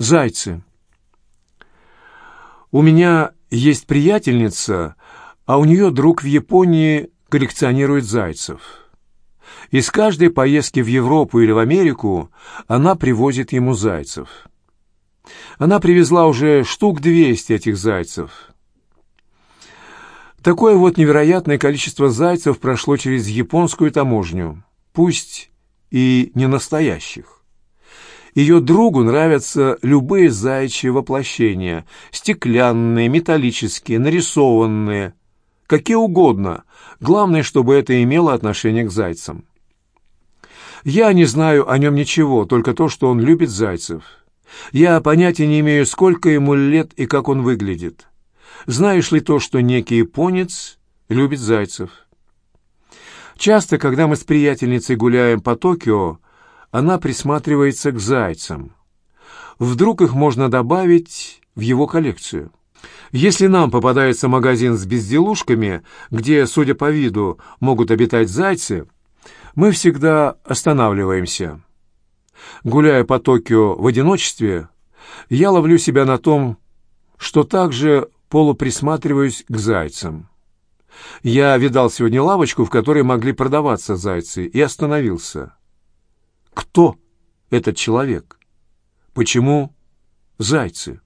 Зайцы. У меня есть приятельница, а у нее друг в Японии коллекционирует зайцев. Из каждой поездки в Европу или в Америку она привозит ему зайцев. Она привезла уже штук 200 этих зайцев. Такое вот невероятное количество зайцев прошло через японскую таможню, пусть и не настоящих. Ее другу нравятся любые заячьи воплощения, стеклянные, металлические, нарисованные, какие угодно. Главное, чтобы это имело отношение к зайцам. Я не знаю о нем ничего, только то, что он любит зайцев. Я понятия не имею, сколько ему лет и как он выглядит. Знаешь ли то, что некий японец любит зайцев? Часто, когда мы с приятельницей гуляем по Токио, она присматривается к зайцам. Вдруг их можно добавить в его коллекцию. Если нам попадается магазин с безделушками, где, судя по виду, могут обитать зайцы, мы всегда останавливаемся. Гуляя по Токио в одиночестве, я ловлю себя на том, что также полуприсматриваюсь к зайцам. Я видал сегодня лавочку, в которой могли продаваться зайцы, и остановился. Кто этот человек? Почему зайцы?